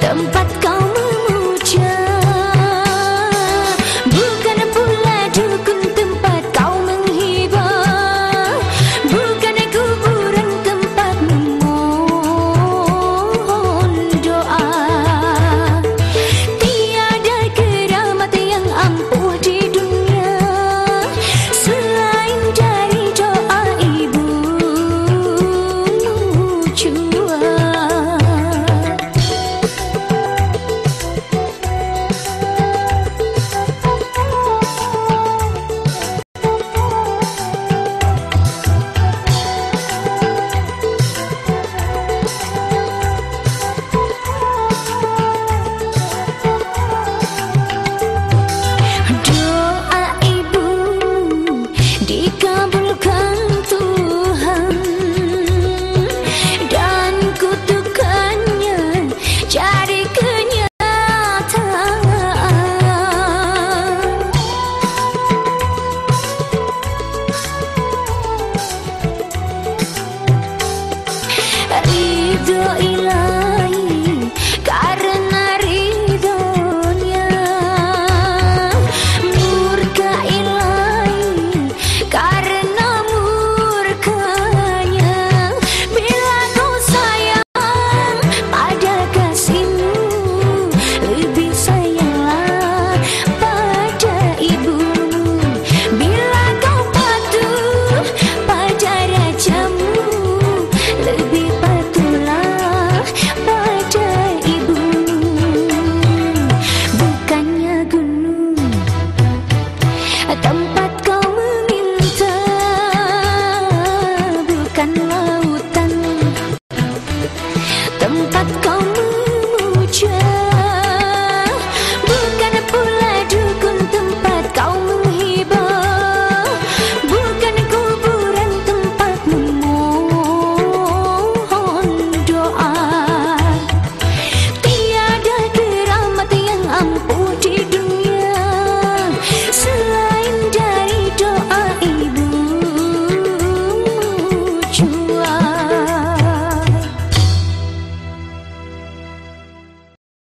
但不讲做一